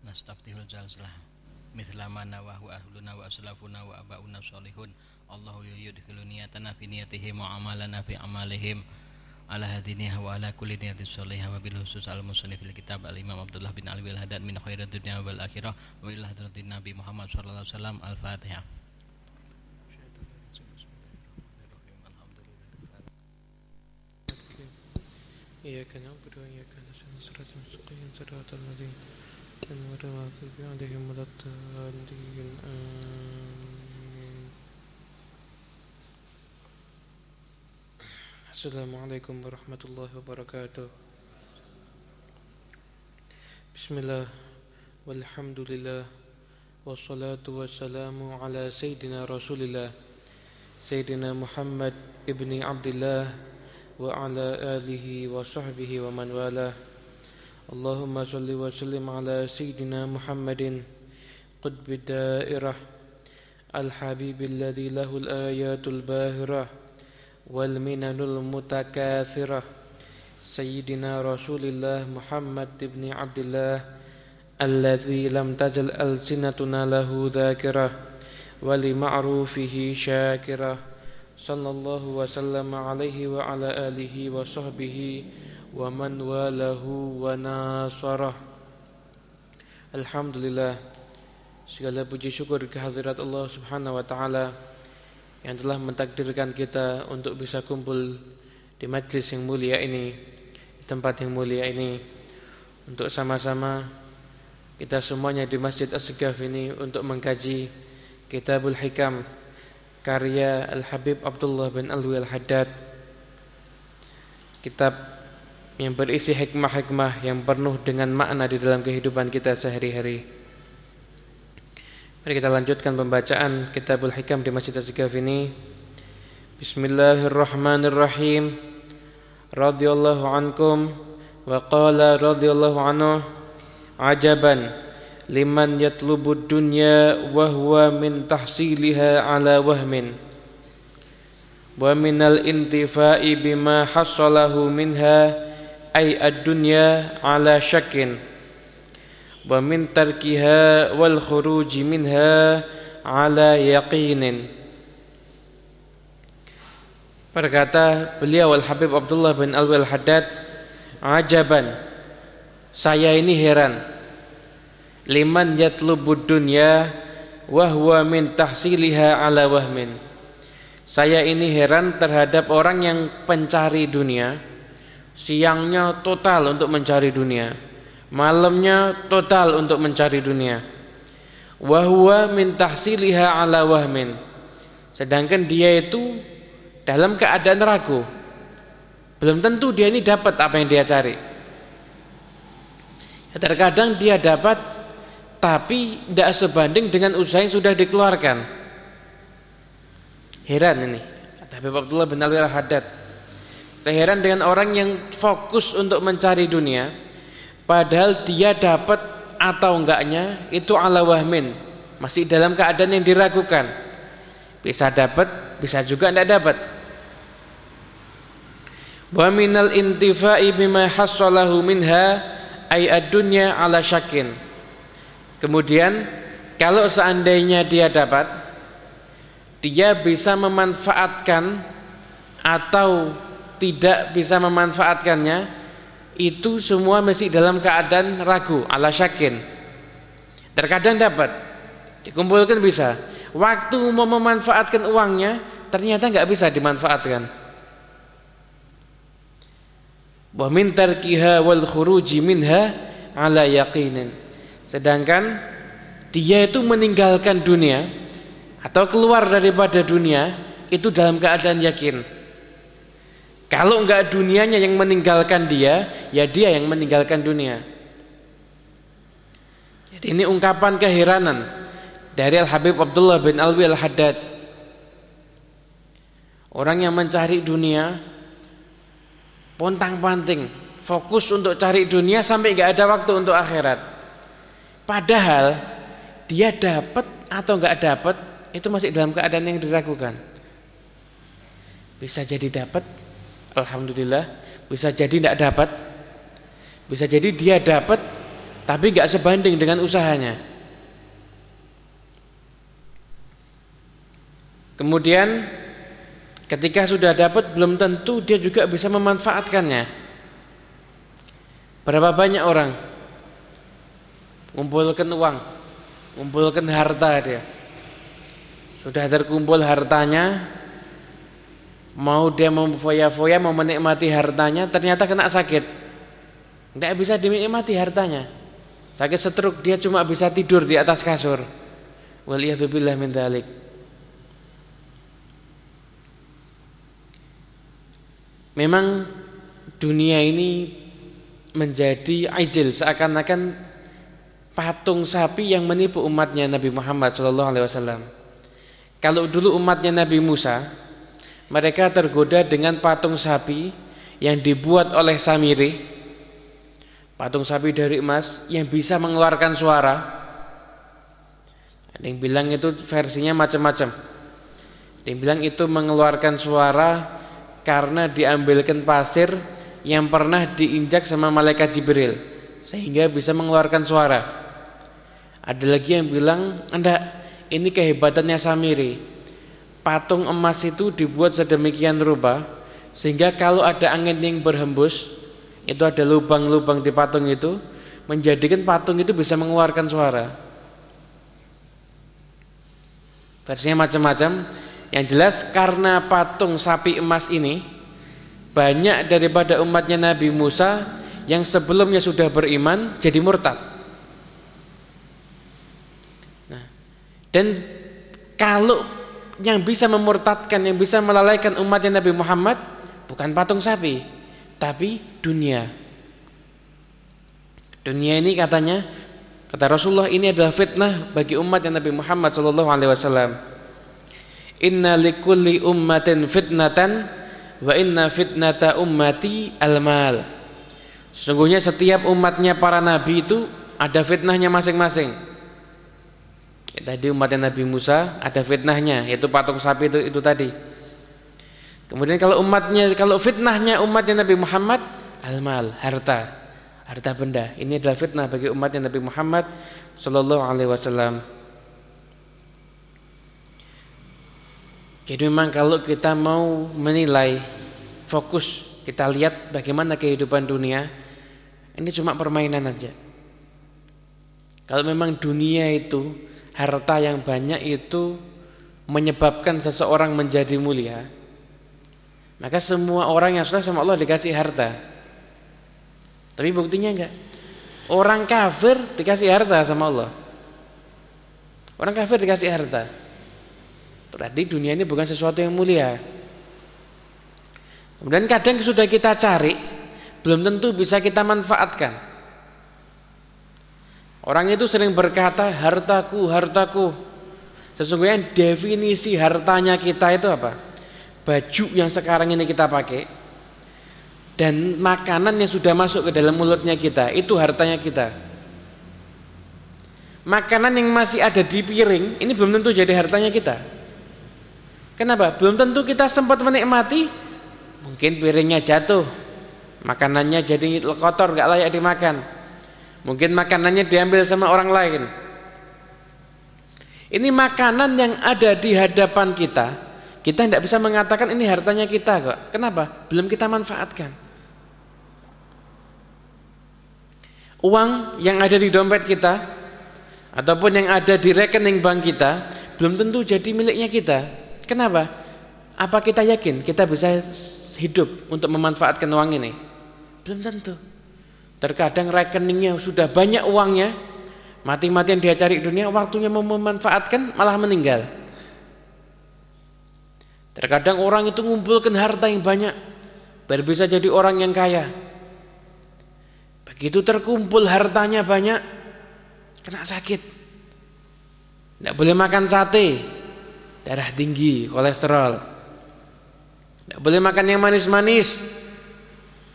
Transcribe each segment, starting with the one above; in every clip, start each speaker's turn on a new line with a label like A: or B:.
A: nastaftihul jalsalah mithla nawahu ahluna wa aslafuna wa abauna salihun. Allahu yudkhilu niyatana fi niyatihim wa amalana fi amalihim. Ala hadiniha wa ala kulli niyatin sholihah wa bil khusus al musannif fil kitab al imam Abdullah bin Ali al Haddad min khairat dunya wal akhirah wa ila hadratin nabi Muhammad sallallahu alaihi wasallam al Fatihah
B: إياك نعبد وإياك نستعين. صراط المستقيم صراط الذين أنعمت عليهم ولا الضالين. آمين. السلام عليكم ورحمة الله وبركاته. بسم الله والحمد لله والصلاة والسلام على سيدنا رسول الله سيدنا محمد ابن عبد الله وعلى آله وصحبه ومن والاه. اللهم صل وسلم على سيدنا محمد قطب الدائرة الحبيب الذي له الآيات الباهرة والمنن المتكاثرة سيدنا رسول الله محمد بن عبد الله الذي لم تزل ألسنتنا له ذاكرة ولمعروفه sallallahu wasallam alaihi wa ala alihi wa sahbihi wa man walahu wa Alhamdulillah segala puji syukur kehadirat Allah subhanahu wa ta'ala yang telah mentakdirkan kita untuk bisa kumpul di majlis yang mulia ini di tempat yang mulia ini. Untuk sama-sama kita semuanya di Masjid As-Segaf ini untuk mengkaji Kitabul Hikam. Karya Al-Habib Abdullah bin Alwi Al-Haddad Kitab yang berisi hikmah-hikmah yang penuh dengan makna di dalam kehidupan kita sehari-hari. Mari kita lanjutkan pembacaan Kitabul Hikam di Masjid Asykaf ini. Bismillahirrahmanirrahim. Radhiyallahu ankum wa qala radhiyallahu anhu ajaban liman yatlubud dunya wa huwa min tahsiliha ala wahmin. Wa minal intifa'i bima hassalahu minha ay ad-dunya ala syakin wa min tarkiha wal khuruj minha ala yaqinin. Berkata beliau Al Habib Abdullah bin Alwi Al Haddad ajaban saya ini heran liman yatlubud dunya wa huwa min tahsiliha ala wahmin. Saya ini heran terhadap orang yang pencari dunia Siangnya total untuk mencari dunia Malamnya total untuk mencari dunia. Wahuwa min tahsiliha ala wahmin. Sedangkan dia itu dalam keadaan ragu. Belum tentu dia ini dapat apa yang dia cari. Ya, Terkadang dia dapat Tapi tidak sebanding dengan usaha yang sudah dikeluarkan Heran ini Kata Habib Abdullah bin Ali al-Haddad saya heran dengan orang yang fokus untuk mencari dunia padahal dia dapat atau enggaknya itu ala wahmin, masih dalam keadaan yang diragukan. Bisa dapat, bisa juga tidak dapat. Wa minal intifa'i bima hassalahu minha ay ad-dunya ala syakin. Kemudian kalau seandainya dia dapat dia bisa memanfaatkan atau tidak bisa memanfaatkannya itu semua masih dalam keadaan ragu ala syakin. Terkadang dapat dikumpulkan bisa. Waktu mau memanfaatkan uangnya ternyata nggak bisa dimanfaatkan. Wa min tarkiha wal khuruji minha ala yaqinin sedangkan dia itu meninggalkan dunia atau keluar daripada dunia itu dalam keadaan yakin kalau enggak dunianya yang meninggalkan dia, ya dia yang meninggalkan dunia. Jadi ini ungkapan keheranan dari Al Habib Abdullah bin Alwi Al Haddad. Orang yang mencari dunia pontang-panting, fokus untuk cari dunia sampai enggak ada waktu untuk akhirat. Padahal dia dapat atau enggak dapat itu masih dalam keadaan yang diragukan. Bisa jadi dapat, Alhamdulillah bisa jadi tidak dapat bisa jadi dia dapat tapi nggak sebanding dengan usahanya. Kemudian ketika sudah dapat belum tentu dia juga bisa memanfaatkannya. Berapa banyak orang mengumpulkan uang, mengumpulkan harta dia. Sudah terkumpul hartanya, mau dia mau foya-foya mau menikmati hartanya, ternyata kena sakit. Tidak bisa dinikmati hartanya. Sakit stroke dia cuma bisa tidur di atas kasur. Waliyadzubillah min dzalik. Memang dunia ini menjadi ajil seakan-akan patung sapi yang menipu umatnya Nabi Muhammad SAW. Kalau dulu umatnya Nabi Musa, mereka tergoda dengan patung sapi yang dibuat oleh Samiri, patung sapi dari emas yang bisa mengeluarkan suara. Ada yang bilang itu versinya macam-macam. Ada yang bilang itu mengeluarkan suara karena diambilkan pasir yang pernah diinjak sama malaikat Jibril sehingga bisa mengeluarkan suara. Ada lagi yang bilang, "Anda ini kehebatannya Samiri." Patung emas itu dibuat sedemikian rupa sehingga kalau ada angin yang berhembus, itu ada lubang-lubang di patung itu menjadikan patung itu bisa mengeluarkan suara. Versinya macam-macam. Yang jelas karena patung sapi emas ini banyak daripada umatnya Nabi Musa yang sebelumnya sudah beriman jadi murtad. Dan kalau yang bisa memurtadkan, yang bisa melalaikan umatnya Nabi Muhammad bukan patung sapi, tapi dunia. Dunia ini katanya kata Rasulullah ini adalah fitnah bagi umat yang Nabi Muhammad sallallahu alaihi wasallam. Inna likulli ummatin fitnatan wa inna fitnata ummati al-mal. Sesungguhnya setiap umatnya para nabi itu ada fitnahnya masing-masing. Tadi umatnya Nabi Musa ada fitnahnya yaitu patung sapi itu itu tadi. Kemudian kalau umatnya kalau fitnahnya umatnya Nabi Muhammad al-mal, harta. Harta benda. Ini adalah fitnah bagi umatnya Nabi Muhammad sallallahu alaihi wasallam. Jadi memang kalau kita mau menilai fokus kita lihat bagaimana kehidupan dunia ini cuma permainan aja. Kalau memang dunia itu harta yang banyak itu menyebabkan seseorang menjadi mulia, maka semua orang yang sudah sama Allah dikasih harta. Tapi buktinya enggak. Orang kafir dikasih harta sama Allah. Orang kafir dikasih harta. Berarti dunia ini bukan sesuatu yang mulia. Kemudian kadang sudah kita cari, belum tentu bisa kita manfaatkan. Orang itu sering berkata, hartaku, hartaku. Sesungguhnya definisi hartanya kita itu apa? Baju yang sekarang ini kita pakai, dan makanan yang sudah masuk ke dalam mulutnya kita, itu hartanya kita. Makanan yang masih ada di piring, ini belum tentu jadi hartanya kita. Kenapa? Belum tentu kita sempat menikmati. Mungkin piringnya jatuh, makanannya jadi kotor, nggak layak dimakan. Mungkin makanannya diambil sama orang lain. Ini makanan yang ada di hadapan kita, kita tidak bisa mengatakan ini hartanya kita kok. Kenapa? Belum kita manfaatkan. Uang yang ada di dompet kita ataupun yang ada di rekening bank kita belum tentu jadi miliknya kita. Kenapa? Apa kita yakin kita bisa hidup untuk memanfaatkan uang ini? Belum tentu. Terkadang rekeningnya sudah banyak uangnya, mati-matian dia cari dunia, waktunya memanfaatkan malah meninggal. Terkadang orang itu ngumpulkan harta yang banyak, biar bisa jadi orang yang kaya. Begitu terkumpul hartanya banyak, kena sakit. Tidak boleh makan sate, darah tinggi, kolesterol. Tidak boleh makan yang manis-manis,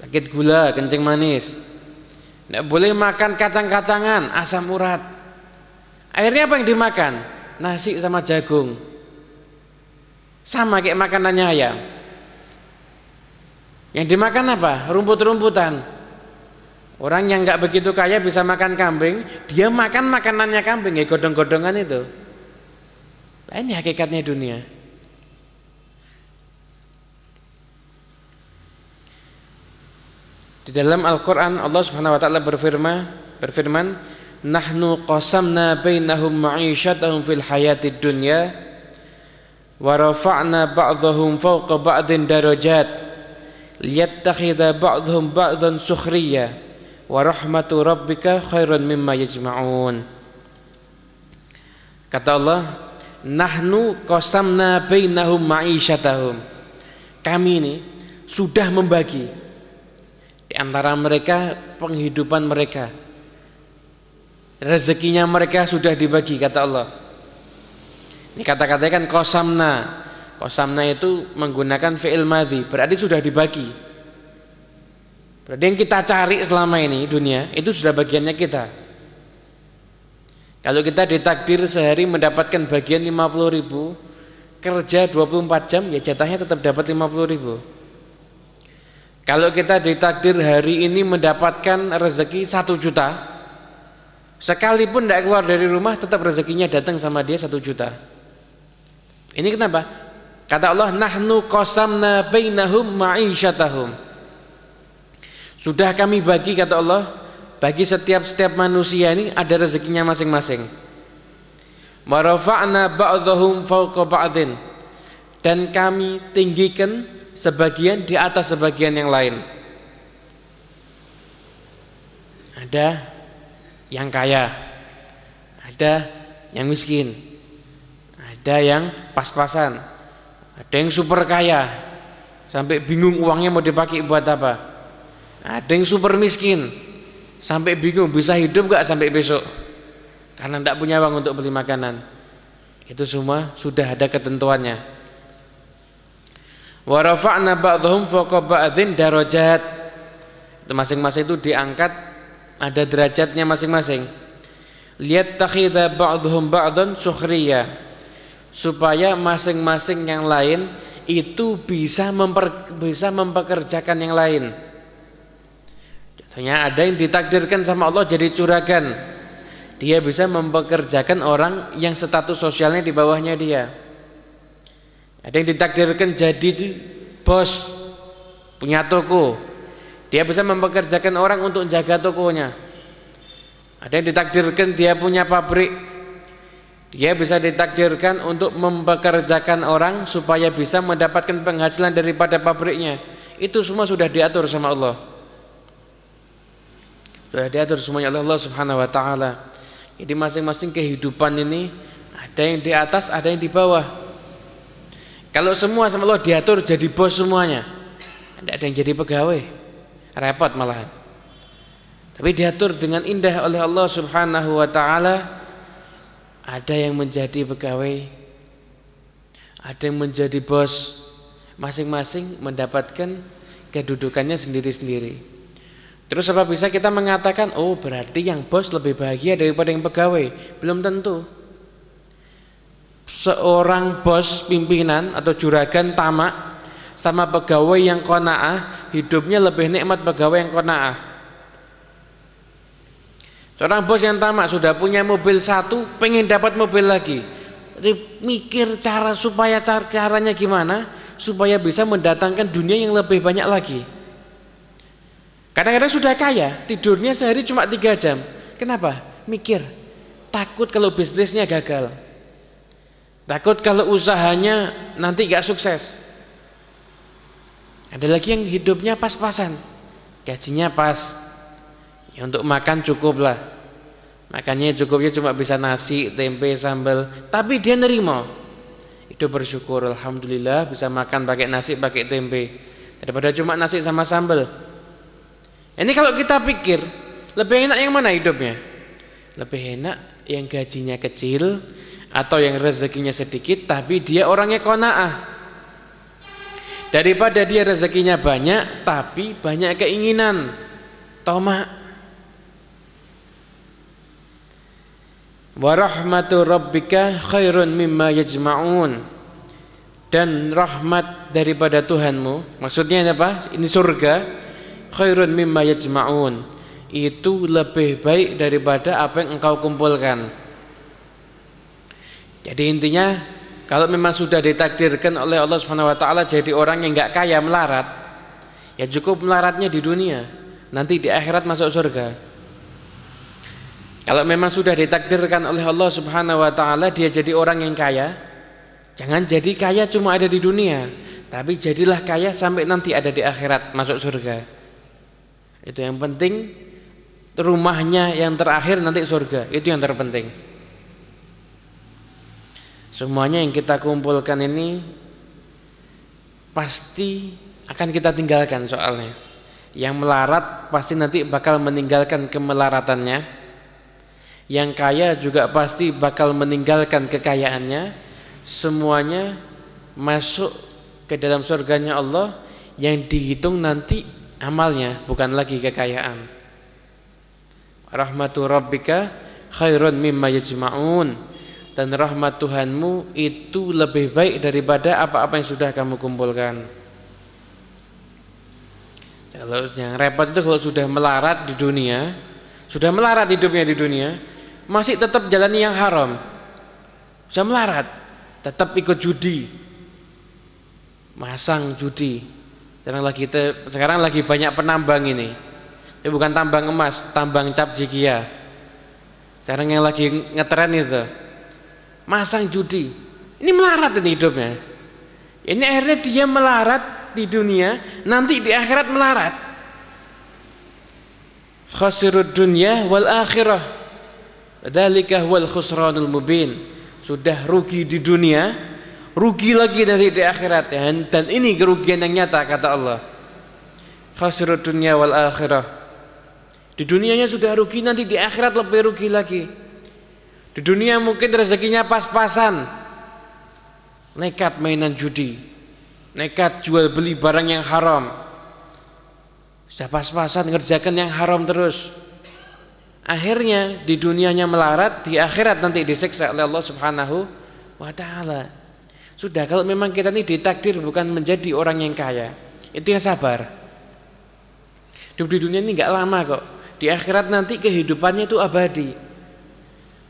B: sakit gula, kencing manis. Tidak boleh makan kacang-kacangan, asam urat. Akhirnya apa yang dimakan? Nasi sama jagung. Sama kayak makanannya ayam. Yang dimakan apa? Rumput-rumputan. Orang yang nggak begitu kaya bisa makan kambing, dia makan makanannya kambing, ya godong-godongan itu. Ini hakikatnya dunia. Di dalam Al-Qur'an Allah Subhanahu wa taala berfirman, berfirman, "Nahnu qasamna bainahum ma'isyatahum fil hayatid dunya wa rafa'na ba'dahum fawqa ba'din darajat liyattakhidha ba'dhum ba'dhan sukhriyya." wa rahmatu rabbika khairun mimma yajma'un kata Allah nahnu qasamna bainahum ma'isyatahum kami ini sudah membagi antara mereka penghidupan mereka rezekinya mereka sudah dibagi kata Allah ini kata-katanya kan kosamna kosamna itu menggunakan fi'il madhi berarti sudah dibagi Berarti yang kita cari selama ini dunia itu sudah bagiannya kita. Kalau kita ditakdir sehari mendapatkan bagian 50 ribu, kerja 24 jam ya jatahnya tetap dapat 50 ribu. Kalau kita ditakdir hari ini mendapatkan rezeki 1 juta, sekalipun tidak keluar dari rumah tetap rezekinya datang sama dia 1 juta. Ini kenapa? Kata Allah, nahnu qasamna bainahum ma'isyatahum. Sudah kami bagi kata Allah, bagi setiap-setiap manusia ini ada rezekinya masing-masing. Marafa'na ba'dhum fawqa. Dan kami tinggikan sebagian di atas sebagian yang lain. Ada yang kaya, ada yang miskin, ada yang pas-pasan, ada yang super kaya, sampai bingung uangnya mau dipakai buat apa. Ada yang super miskin sampai bingung bisa hidup gak sampai besok? Karena tidak punya uang untuk beli makanan. Itu semua sudah ada ketentuannya wa rafa'na ba'dhum fawqa ba'dhin darajat itu masing-masing itu diangkat ada derajatnya masing-masing lihat takhidha ba'dhum ba'dhan sukhriya supaya masing-masing yang lain itu bisa memper, bisa mempekerjakan yang lain hanya ada yang ditakdirkan sama Allah jadi curagan. Dia bisa mempekerjakan orang yang status sosialnya di bawahnya dia. Ada yang ditakdirkan jadi bos punya toko. Dia bisa mempekerjakan orang untuk jaga tokonya. Ada yang ditakdirkan dia punya pabrik. Dia bisa ditakdirkan untuk mempekerjakan orang supaya bisa mendapatkan penghasilan daripada pabriknya. Itu semua sudah diatur sama Allah. Sudah diatur semuanya oleh Allah Subhanahu wa taala. Jadi masing-masing kehidupan ini ada yang di atas, ada yang di bawah. Kalau semua sama Allah diatur jadi bos semuanya. Tidak ada yang jadi pegawai. Repot malahan. Tapi diatur dengan indah oleh Allah Subhanahu wa taala. Ada yang menjadi pegawai, ada yang menjadi bos. Masing-masing mendapatkan kedudukannya sendiri-sendiri. Terus apa bisa kita mengatakan, oh berarti yang bos lebih bahagia daripada yang pegawai? Belum tentu. Seorang bos pimpinan atau juragan tamak sama pegawai yang kona'ah, hidupnya lebih nikmat pegawai yang kona'ah. Seorang bos yang tamak sudah punya mobil satu, pengen dapat mobil lagi. Mikir cara supaya caranya gimana supaya bisa mendatangkan dunia yang lebih banyak lagi. Kadang-kadang sudah kaya, tidurnya sehari cuma tiga jam. Kenapa? Mikir, takut kalau bisnisnya gagal. Takut kalau usahanya nanti gak sukses. Ada lagi yang hidupnya pas-pasan. Gajinya pas. Ya untuk makan cukup lah. Makannya cukupnya cuma bisa nasi, tempe, sambal. Tapi dia nerima. Itu bersyukur Alhamdulillah bisa makan pakai nasi, pakai tempe. Daripada cuma nasi sama sambal. Ini kalau kita pikir lebih enak yang mana hidupnya? Lebih enak yang gajinya kecil atau yang rezekinya sedikit tapi dia orangnya kona'ah. Daripada dia rezekinya banyak tapi banyak keinginan. Toma. Wa rahmatu rabbika khairun mimma yajma'un. Dan rahmat daripada Tuhanmu, maksudnya apa? Ini surga khairun mimma yajma'un itu lebih baik daripada apa yang engkau kumpulkan. Jadi intinya kalau memang sudah ditakdirkan oleh Allah Subhanahu wa taala jadi orang yang enggak kaya melarat, ya cukup melaratnya di dunia, nanti di akhirat masuk surga. Kalau memang sudah ditakdirkan oleh Allah Subhanahu wa taala dia jadi orang yang kaya, jangan jadi kaya cuma ada di dunia, tapi jadilah kaya sampai nanti ada di akhirat masuk surga. Itu yang penting rumahnya yang terakhir nanti surga, itu yang terpenting. Semuanya yang kita kumpulkan ini pasti akan kita tinggalkan soalnya. Yang melarat pasti nanti bakal meninggalkan kemelaratannya. Yang kaya juga pasti bakal meninggalkan kekayaannya. Semuanya masuk ke dalam surganya Allah yang dihitung nanti amalnya bukan lagi kekayaan. Rahmatu rabbika khairun mimma yajma'un dan rahmat Tuhanmu itu lebih baik daripada apa-apa yang sudah kamu kumpulkan. Kalau yang repot itu kalau sudah melarat di dunia, sudah melarat hidupnya di dunia, masih tetap jalani yang haram. Sudah melarat, tetap ikut judi. Masang judi. Sekarang lagi sekarang lagi banyak penambang ini. Ini bukan tambang emas, tambang cap jikia. Sekarang yang lagi ngetren itu masang judi. Ini melarat ini hidupnya. Ini akhirnya dia melarat di dunia, nanti di akhirat melarat. Khasirud dunya wal akhirah. Dzalika wal khusranul mubin. Sudah rugi di dunia, rugi lagi nanti di akhirat dan ini kerugian yang nyata kata Allah. Khasirud dunya wal akhirah. Di dunianya sudah rugi nanti di akhirat lebih rugi lagi. Di dunia mungkin rezekinya pas-pasan. Nekat mainan judi. Nekat jual beli barang yang haram. Sudah pas-pasan ngerjakan yang haram terus. Akhirnya di dunianya melarat, di akhirat nanti disiksa oleh Allah Subhanahu wa taala. Sudah kalau memang kita ini ditakdir bukan menjadi orang yang kaya, itu yang sabar. Di dunia ini enggak lama kok. Di akhirat nanti kehidupannya itu abadi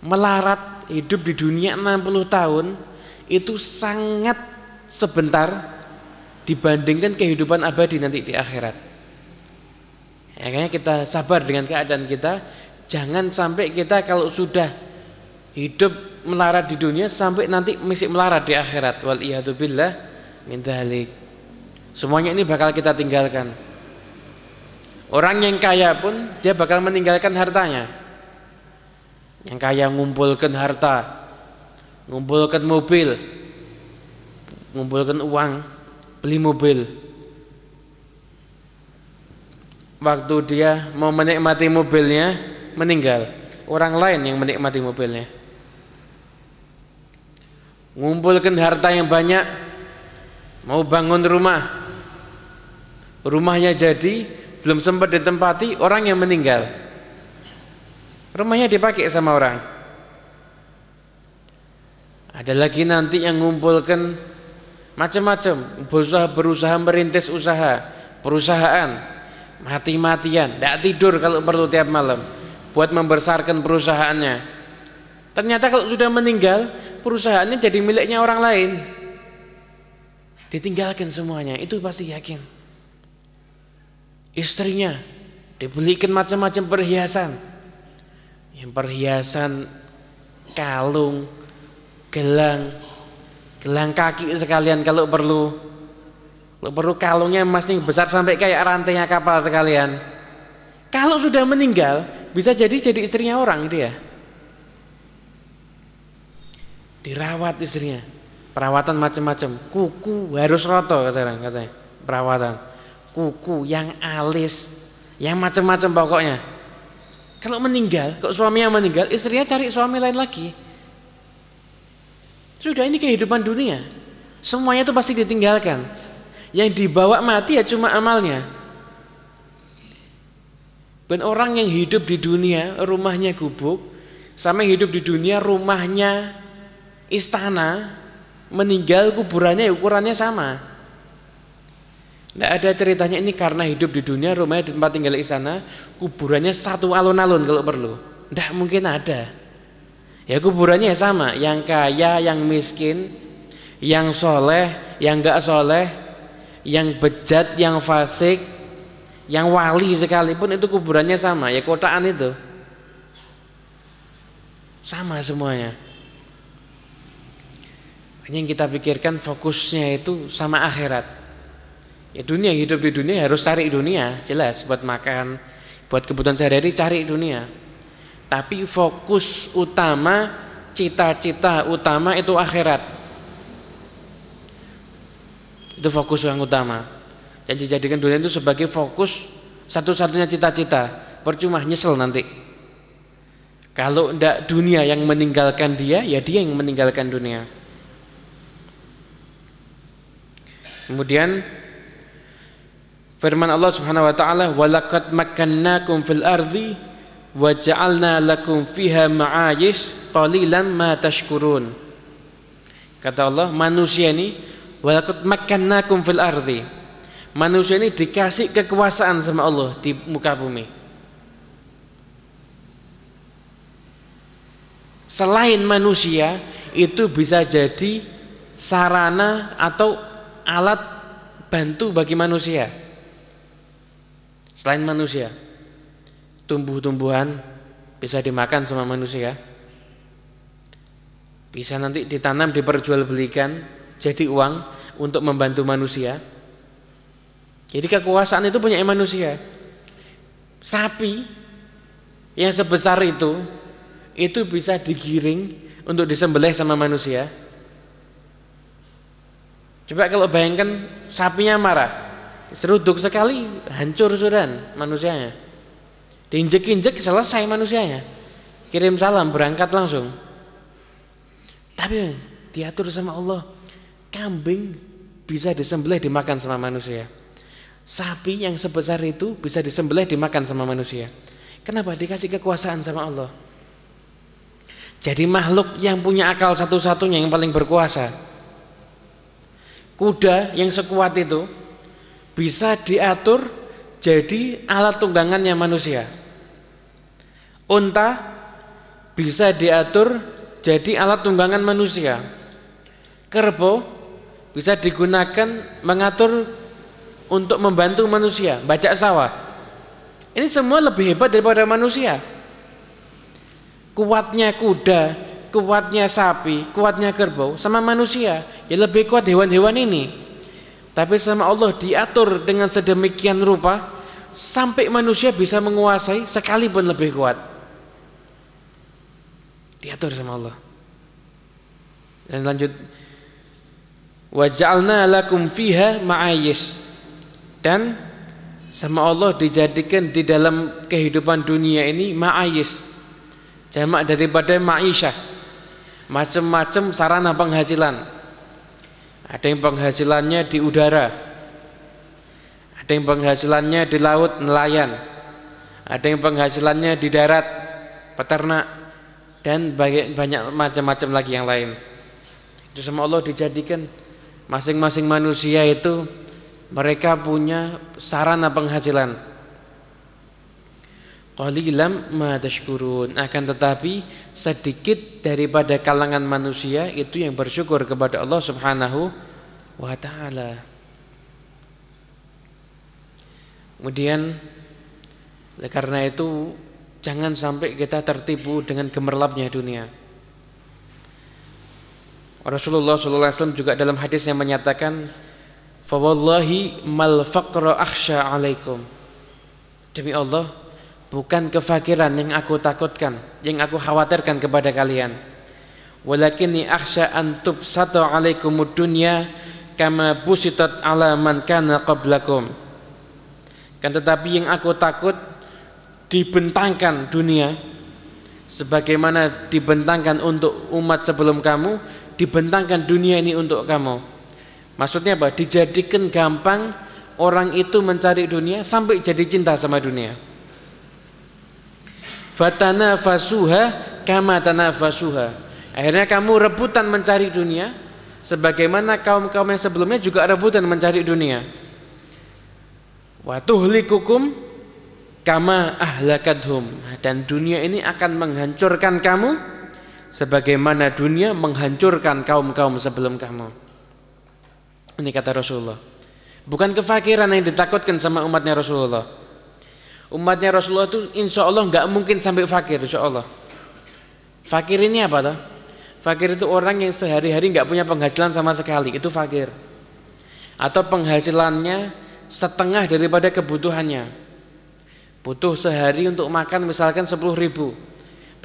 B: melarat hidup di dunia 60 tahun itu sangat sebentar dibandingkan kehidupan abadi nanti di akhirat. Ya, kayaknya kita sabar dengan keadaan kita, jangan sampai kita kalau sudah hidup melarat di dunia sampai nanti mesti melarat di akhirat. Wal billah min dhalik. Semuanya ini bakal kita tinggalkan. Orang yang kaya pun dia bakal meninggalkan hartanya. Yang kaya ngumpulkan harta, ngumpulkan mobil, ngumpulkan uang, beli mobil. Waktu dia mau menikmati mobilnya, meninggal. Orang lain yang menikmati mobilnya. Ngumpulkan harta yang banyak, mau bangun rumah. Rumahnya jadi, belum sempat ditempati, orang yang meninggal rumahnya dipakai sama orang. Ada lagi nanti yang ngumpulkan macam-macam. Berusaha berusaha merintis usaha. Perusahaan. Mati-matian. Tidak tidur kalau perlu tiap malam. Buat membesarkan perusahaannya. Ternyata kalau sudah meninggal perusahaannya jadi miliknya orang lain. Ditinggalkan semuanya. Itu pasti yakin. Istrinya dibelikan macam-macam perhiasan perhiasan kalung gelang gelang kaki sekalian kalau perlu. Kalau perlu kalungnya emas nih besar sampai kayak rantainya kapal sekalian. Kalau sudah meninggal bisa jadi jadi istrinya orang itu ya. Dirawat istrinya. Perawatan macam-macam. Kuku harus roto katanya katanya. Perawatan. Kuku yang alis yang macam-macam pokoknya kalau meninggal, kalau suaminya meninggal, istrinya cari suami lain lagi. Sudah ini kehidupan dunia. Semuanya itu pasti ditinggalkan. Yang dibawa mati ya cuma amalnya. Dan orang yang hidup di dunia, rumahnya gubuk, sama yang hidup di dunia, rumahnya istana, meninggal kuburannya ukurannya sama. Tidak ada ceritanya ini karena hidup di dunia, rumahnya di tempat tinggal di sana, kuburannya satu alun-alun kalau perlu. Tidak mungkin ada. Ya kuburannya sama, yang kaya, yang miskin, yang soleh, yang gak soleh, yang bejat, yang fasik, yang wali sekalipun itu kuburannya sama, ya kotaan itu. Sama semuanya. Hanya yang kita pikirkan fokusnya itu sama akhirat. Ya dunia hidup di dunia harus cari dunia, jelas buat makan, buat kebutuhan sehari-hari cari dunia. Tapi fokus utama, cita-cita utama itu akhirat. Itu fokus yang utama. Dan dijadikan dunia itu sebagai fokus satu-satunya cita-cita. Percuma nyesel nanti. Kalau tidak dunia yang meninggalkan dia, ya dia yang meninggalkan dunia. Kemudian Firman Allah Subhanahu wa taala, "Walaqad makkannakum fil ardi wa ja'alna lakum fiha ma'ayish qalilan ma tashkurun." Kata Allah, manusia ini walaqad makkannakum fil ardi. Manusia ini dikasih kekuasaan sama Allah di muka bumi. Selain manusia itu bisa jadi sarana atau alat bantu bagi manusia selain manusia tumbuh-tumbuhan bisa dimakan sama manusia. Bisa nanti ditanam diperjualbelikan jadi uang untuk membantu manusia. Jadi kekuasaan itu punya manusia. Sapi yang sebesar itu itu bisa digiring untuk disembelih sama manusia. Coba kalau bayangkan sapinya marah seruduk sekali hancur sudah manusianya. Diinjek-injek selesai manusianya. Kirim salam berangkat langsung. Tapi diatur sama Allah. Kambing bisa disembelih dimakan sama manusia. Sapi yang sebesar itu bisa disembelih dimakan sama manusia. Kenapa? Dikasih kekuasaan sama Allah. Jadi makhluk yang punya akal satu-satunya yang paling berkuasa. Kuda yang sekuat itu bisa diatur jadi alat tunggangannya manusia. Unta bisa diatur jadi alat tunggangan manusia. Kerbau bisa digunakan mengatur untuk membantu manusia, bajak sawah. Ini semua lebih hebat daripada manusia. Kuatnya kuda, kuatnya sapi, kuatnya kerbau sama manusia, ya lebih kuat hewan-hewan ini. Tapi sama Allah diatur dengan sedemikian rupa sampai manusia bisa menguasai sekalipun lebih kuat. Diatur sama Allah. Dan lanjut wa ja'alna lakum fiha ma'ayis. Dan sama Allah dijadikan di dalam kehidupan dunia ini ma'ayis. Jamak daripada ma'isyah. Macam-macam sarana penghasilan ada yang penghasilannya di udara. Ada yang penghasilannya di laut nelayan. Ada yang penghasilannya di darat peternak dan banyak, macam-macam lagi yang lain. Itu sama Allah dijadikan. Masing-masing manusia itu mereka punya sarana penghasilan qalilam ma tashkurun akan tetapi sedikit daripada kalangan manusia itu yang bersyukur kepada Allah Subhanahu wa taala. Kemudian karena itu jangan sampai kita tertipu dengan gemerlapnya dunia. Rasulullah SAW juga dalam hadis yang menyatakan, "Fawallahi mal faqra akhsha 'alaikum." Demi Allah, bukan kefakiran yang aku takutkan yang aku khawatirkan kepada kalian. Walakinni akhsha an tubsata alaikumud dunya kama busitat ala man kana qablakum. Kan tetapi yang aku takut dibentangkan dunia. Sebagaimana dibentangkan untuk umat sebelum kamu dibentangkan dunia ini untuk kamu. Maksudnya apa? Dijadikan gampang orang itu mencari dunia sampai jadi cinta sama dunia fatana fasuha kama tanafasuha. Akhirnya kamu rebutan mencari dunia sebagaimana kaum-kaum yang sebelumnya juga rebutan mencari dunia. Wa tuhlikukum kama ahlakadhum dan dunia ini akan menghancurkan kamu sebagaimana dunia menghancurkan kaum-kaum sebelum kamu. Ini kata Rasulullah. Bukan kefakiran yang ditakutkan sama umatnya Rasulullah umatnya Rasulullah itu insya Allah nggak mungkin sampai fakir insya Allah fakir ini apa tuh fakir itu orang yang sehari-hari nggak punya penghasilan sama sekali itu fakir. Atau penghasilannya setengah daripada kebutuhannya. Butuh sehari untuk makan misalkan 10 ribu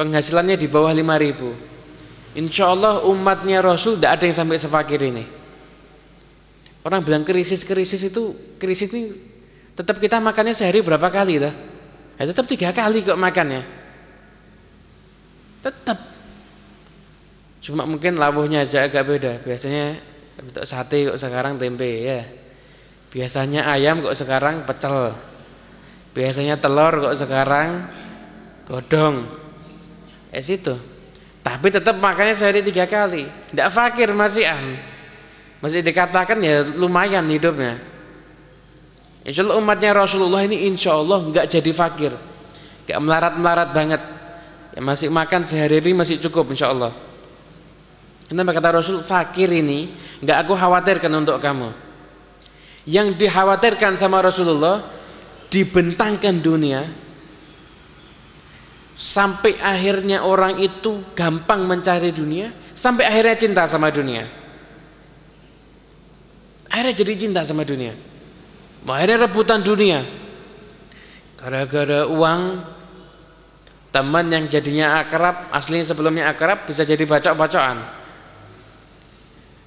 B: penghasilannya di bawah 5 ribu. Insya Allah umatnya Rasul tidak ada yang sampai sefakir ini. Orang bilang krisis-krisis itu krisis ini tetap kita makannya sehari berapa kali lah ya, tetap tiga kali kok makannya tetap cuma mungkin labuhnya aja agak beda biasanya untuk sate kok sekarang tempe ya biasanya ayam kok sekarang pecel Biasanya telur kok sekarang godong. Es itu. Tapi tetap makannya sehari tiga kali. Tidak fakir masih an. Masih dikatakan ya lumayan hidupnya. Insya Allah umatnya Rasulullah ini insya Allah nggak jadi fakir. Gak melarat-melarat banget. Ya masih makan sehari-hari masih cukup insya Allah. Kenapa kata Rasul fakir ini nggak aku khawatirkan untuk kamu. Yang dikhawatirkan sama Rasulullah dibentangkan dunia sampai akhirnya orang itu gampang mencari dunia sampai akhirnya cinta sama dunia akhirnya jadi cinta sama dunia akhirnya rebutan dunia gara-gara uang teman yang jadinya akrab aslinya sebelumnya akrab bisa jadi bacok-bacokan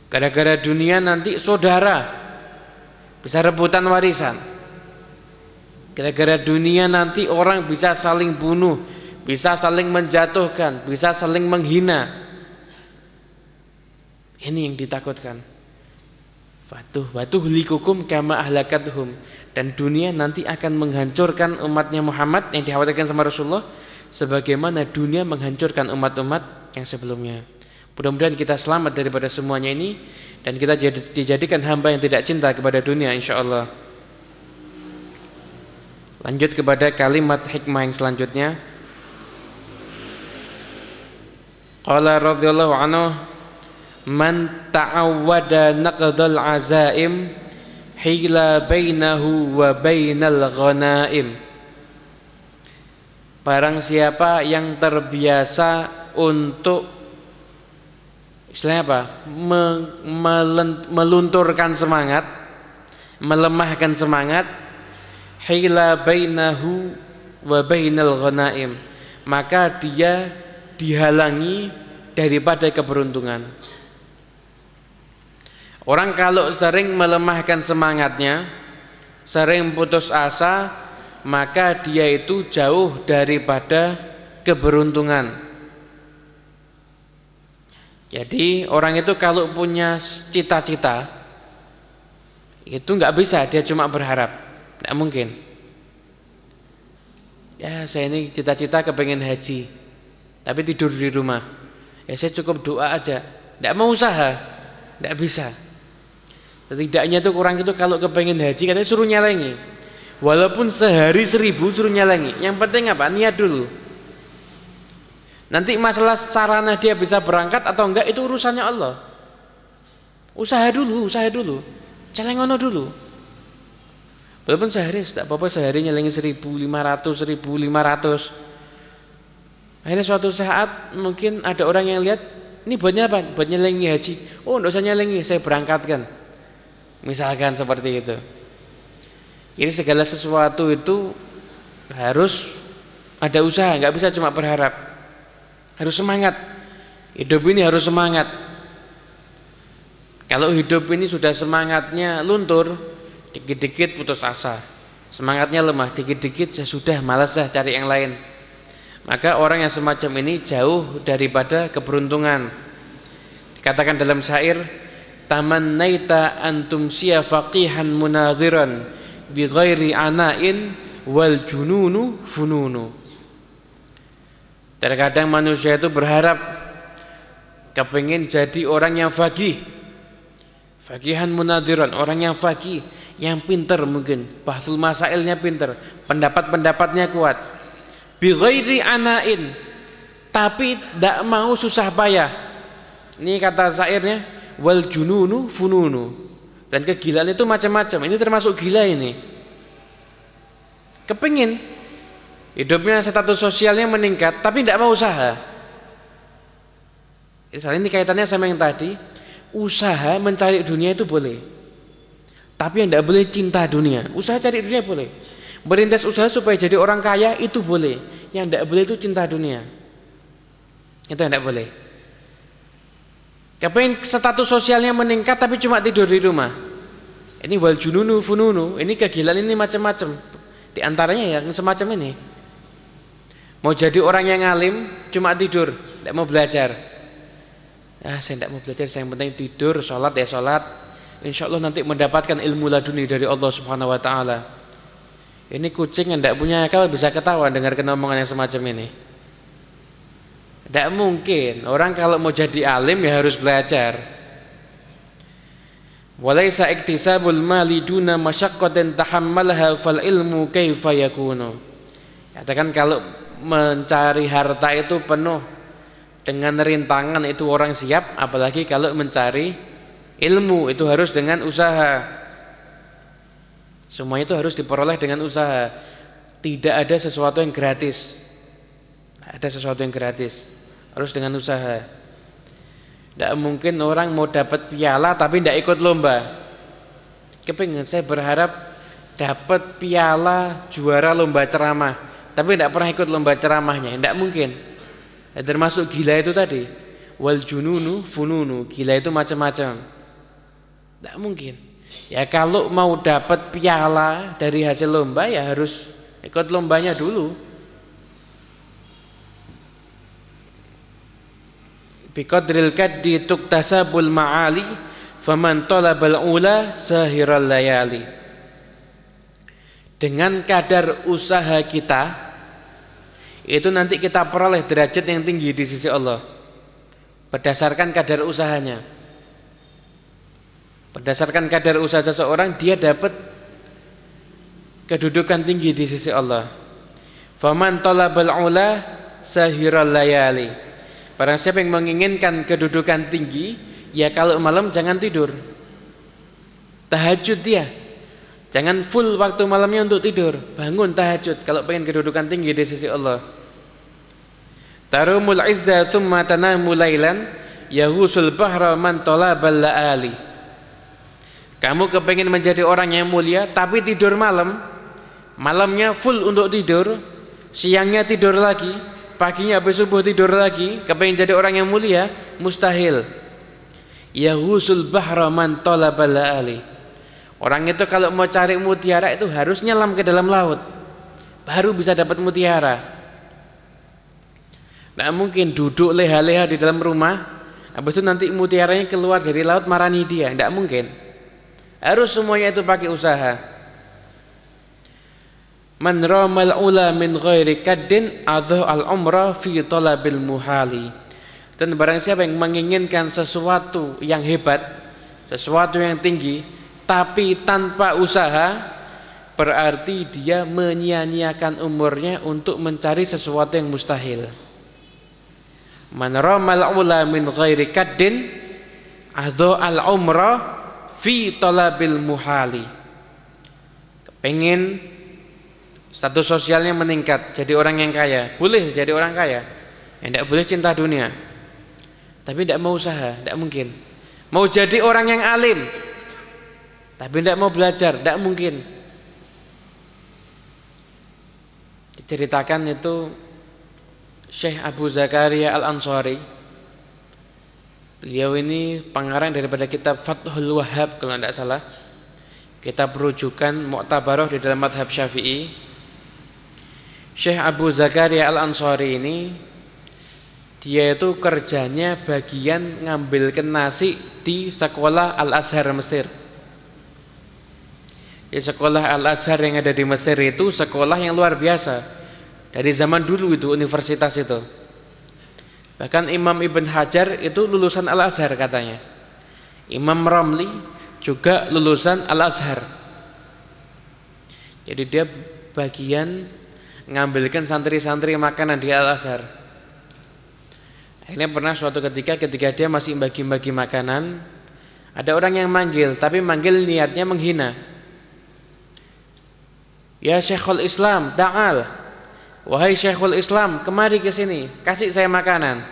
B: gara-gara dunia nanti saudara bisa rebutan warisan Gara-gara dunia nanti orang bisa saling bunuh, bisa saling menjatuhkan, bisa saling menghina. Ini yang ditakutkan. Fatuh, batuh likukum kama ahlakatuhum. Dan dunia nanti akan menghancurkan umatnya Muhammad yang dikhawatirkan sama Rasulullah sebagaimana dunia menghancurkan umat-umat yang sebelumnya. Mudah-mudahan kita selamat daripada semuanya ini dan kita dijadikan hamba yang tidak cinta kepada dunia insyaallah. Lanjut kepada kalimat hikmah yang selanjutnya. Qala radhiyallahu anhu man ta'awwada naqdal azaim hila bainahu wa bainal ghanaim. Barang siapa yang terbiasa untuk istilahnya apa? melunturkan semangat, melemahkan semangat hila bainahu wa bainal ghanaim maka dia dihalangi daripada keberuntungan orang kalau sering melemahkan semangatnya sering putus asa maka dia itu jauh daripada keberuntungan jadi orang itu kalau punya cita-cita itu nggak bisa dia cuma berharap tidak mungkin. Ya saya ini cita-cita kepengen haji, tapi tidur di rumah. Ya saya cukup doa aja, tidak mau usaha, tidak bisa. Setidaknya tuh kurang itu kalau kepengen haji katanya suruh nyalengi. Walaupun sehari seribu suruh nyalengi. Yang penting apa? Niat dulu. Nanti masalah sarana dia bisa berangkat atau enggak itu urusannya Allah. Usaha dulu, usaha dulu. Celengono dulu. Walaupun sehari tidak apa-apa sehari nyelengi 1500 1500 Akhirnya suatu saat mungkin ada orang yang lihat ini buatnya apa? Buat nyelengi haji. Oh, enggak usah nyelengi, saya berangkatkan. Misalkan seperti itu. Jadi segala sesuatu itu harus ada usaha, nggak bisa cuma berharap. Harus semangat. Hidup ini harus semangat. Kalau hidup ini sudah semangatnya luntur, dikit-dikit putus asa semangatnya lemah dikit-dikit ya sudah malas dah cari yang lain maka orang yang semacam ini jauh daripada keberuntungan dikatakan dalam syair tamannaita antum siya faqihan munadhiran bi ghairi ana'in wal jununu fununu terkadang manusia itu berharap kepingin jadi orang yang faqih faqihan munadhiran orang yang faqih yang pinter mungkin, bahsul masailnya pinter, pendapat-pendapatnya kuat. Bi ghairi anain, tapi tidak mau susah payah. Ini kata syairnya, wal jununu fununu. Dan kegilaan itu macam-macam. Ini termasuk gila ini. Kepingin hidupnya status sosialnya meningkat, tapi tidak mau usaha. Ini kaitannya sama yang tadi, usaha mencari dunia itu boleh. Tapi yang tidak boleh cinta dunia. Usaha cari dunia boleh. Merintis usaha supaya jadi orang kaya itu boleh. Yang tidak boleh itu cinta dunia. Itu yang tidak boleh. Kepengen status sosialnya meningkat tapi cuma tidur di rumah. Ini wal jununu fununu. Ini kegilaan ini macam-macam. Di antaranya yang semacam ini. Mau jadi orang yang alim cuma tidur, tidak mau belajar. Ah, saya tidak mau belajar, saya yang penting tidur, sholat ya sholat, insya Allah nanti mendapatkan ilmu laduni dari Allah Subhanahu Wa Taala. Ini kucing yang tidak punya akal bisa ketawa dengar omongan yang semacam ini. Tidak mungkin orang kalau mau jadi alim ya harus belajar. Walaisa iktisabul mali duna masyaqqatin tahammalha fal ilmu kaifa yakunu. Katakan kalau mencari harta itu penuh dengan rintangan itu orang siap apalagi kalau mencari ilmu itu harus dengan usaha semua itu harus diperoleh dengan usaha tidak ada sesuatu yang gratis ada sesuatu yang gratis. Harus dengan usaha. Tidak mungkin orang mau dapat piala tapi tidak ikut lomba. Kepingin saya berharap dapat piala juara lomba ceramah. Tapi tidak pernah ikut lomba ceramahnya tidak mungkin. Ya, termasuk gila itu tadi. Wal jununu fununu gila itu macam-macam. Tidak mungkin. Ya kalau mau dapat piala dari hasil lomba ya harus ikut lombanya dulu. Biqadril kaddi tuktasabul ma'ali faman talabal ula sahiral layali. Dengan kadar usaha kita itu nanti kita peroleh derajat yang tinggi di sisi Allah berdasarkan kadar usahanya. Berdasarkan kadar usaha seseorang dia dapat kedudukan tinggi di sisi Allah. Faman talabal ula sahiral layali. Barang siapa yang menginginkan kedudukan tinggi, ya kalau malam jangan tidur. Tahajud dia. Jangan full waktu malamnya untuk tidur. Bangun tahajud kalau pengen kedudukan tinggi di sisi Allah. Tarumul izza thumma tanamu lailan yahusul bahra man talabal laali. Kamu kepengen menjadi orang yang mulia tapi tidur malam. Malamnya full untuk tidur, siangnya tidur lagi, paginya habis subuh tidur lagi, kepengen jadi orang yang mulia, mustahil. Yahusul bahra man talabal ali. Orang itu kalau mau cari mutiara itu harus nyelam ke dalam laut. Baru bisa dapat mutiara. Tidak mungkin duduk leha-leha di dalam rumah, habis itu nanti mutiaranya keluar dari laut marani dia, tidak mungkin. Harus semuanya itu pakai usaha. Man ramal ula min ghairi kaddin adhu al umrah fi talabil muhali. Dan barang siapa yang menginginkan sesuatu yang hebat, sesuatu yang tinggi, tapi tanpa usaha, berarti dia menyia-nyiakan umurnya untuk mencari sesuatu yang mustahil. Man ramal ula min ghairi kaddin adhu al umrah fi talabil muhali pengen status sosialnya meningkat jadi orang yang kaya. Boleh jadi orang kaya. Ya, tidak boleh cinta dunia. Tapi tidak mau usaha tidak mungkin. Mau jadi orang yang alim tapi tidak mau belajar tidak mungkin. Diceritakan itu Syekh Abu Zakaria Al-Ansari. Beliau ini pengarang daripada kitab Fathul Wahhab kalau tidak salah. Kitab rujukan Mu'tabaroh di dalam madhab Syafi'i. Syekh Abu Zakaria Al-Ansari ini dia itu kerjanya bagian ngambilkan nasi di sekolah Al-Azhar Mesir. Di sekolah Al-Azhar yang ada di Mesir itu sekolah yang luar biasa. Dari zaman dulu itu universitas itu. Bahkan Imam Ibn Hajar itu lulusan Al-Azhar katanya. Imam Ramli juga lulusan Al-Azhar. Jadi dia bagian ngambilkan santri-santri makanan di Al-Azhar. Akhirnya pernah suatu ketika ketika dia masih bagi-bagi makanan, ada orang yang manggil, tapi manggil niatnya menghina. Ya Syekhul Islam, ta'al. Wahai Syekhul Islam, kemari ke sini, kasih saya makanan.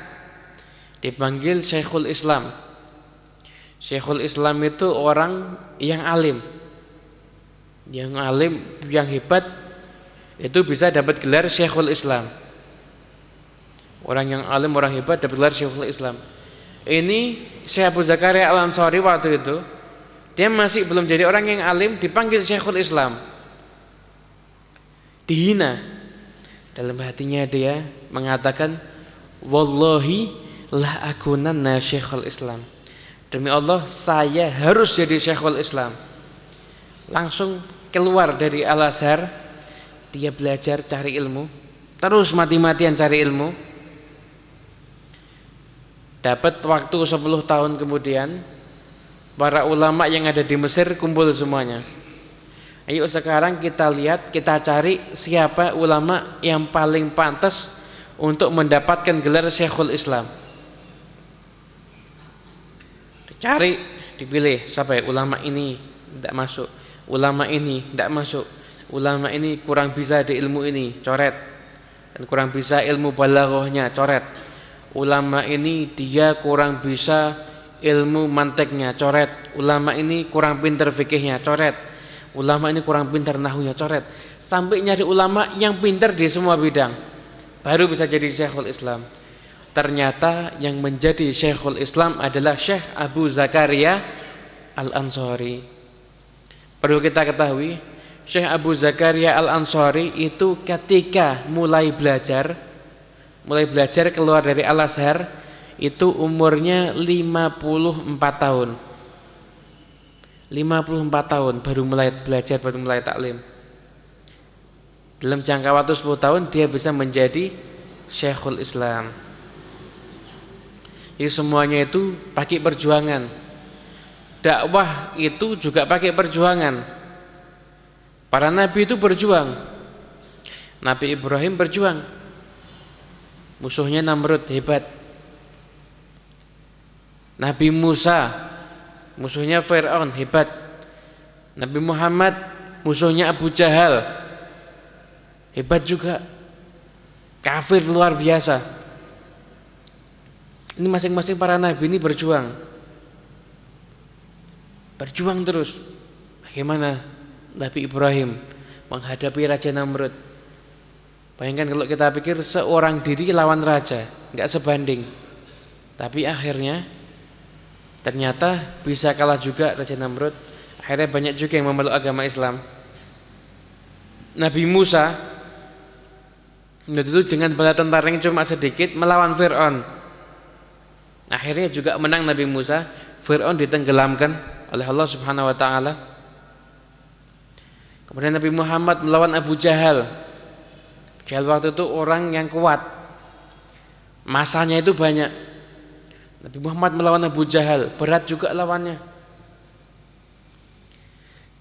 B: Dipanggil Syekhul Islam. Syekhul Islam itu orang yang alim. Yang alim, yang hebat itu bisa dapat gelar Syekhul Islam. Orang yang alim, orang hebat dapat gelar Syekhul Islam. Ini Syekh Abu Zakaria Al Ansari waktu itu dia masih belum jadi orang yang alim dipanggil Syekhul Islam. Dihina. Dalam hatinya dia mengatakan wallahi la akunanna Syekhul Islam. Demi Allah saya harus jadi Syekhul Islam. Langsung keluar dari Al Azhar dia belajar cari ilmu. Terus mati-matian cari ilmu. Dapat waktu 10 tahun kemudian para ulama yang ada di Mesir kumpul semuanya. Ayo sekarang kita lihat kita cari siapa ulama yang paling pantas untuk mendapatkan gelar Syekhul Islam. Dicari dipilih sampai ulama ini tidak masuk. Ulama ini tidak masuk ulama ini kurang bisa di ilmu ini coret. Dan kurang bisa ilmu balaghahnya coret. Ulama ini dia kurang bisa ilmu manteknya coret. Ulama ini kurang pintar fikihnya coret. Ulama ini kurang pintar nahunya coret. Sampai nyari ulama yang pintar di semua bidang baru bisa jadi syekhul Islam. Ternyata yang menjadi syekhul Islam adalah Syekh Abu Zakaria Al-Ansari. Perlu kita ketahui Syekh Abu Zakaria Al-Ansari itu ketika mulai belajar mulai belajar keluar dari Al-Azhar itu umurnya 54 tahun. 54 tahun baru mulai belajar baru mulai taklim. Dalam jangka waktu 10 tahun dia bisa menjadi Syekhul Islam. Jadi semuanya itu pakai perjuangan. Dakwah itu juga pakai perjuangan Para nabi itu berjuang. Nabi Ibrahim berjuang. Musuhnya Namrud hebat. Nabi Musa musuhnya Fir'aun hebat. Nabi Muhammad musuhnya Abu Jahal hebat juga. Kafir luar biasa. Ini masing-masing para nabi ini berjuang. Berjuang terus. Bagaimana Nabi Ibrahim menghadapi Raja Namrud. Bayangkan kalau kita pikir seorang diri lawan raja, nggak sebanding. Tapi akhirnya ternyata bisa kalah juga Raja Namrud. Akhirnya banyak juga yang memeluk agama Islam. Nabi Musa itu dengan bala tentara yang cuma sedikit melawan Fir'aun. Akhirnya juga menang Nabi Musa. Fir'aun ditenggelamkan oleh Allah Subhanahu wa taala Kemudian Nabi Muhammad melawan Abu Jahal. Jahal waktu itu orang yang kuat. Masanya itu banyak. Nabi Muhammad melawan Abu Jahal, berat juga lawannya.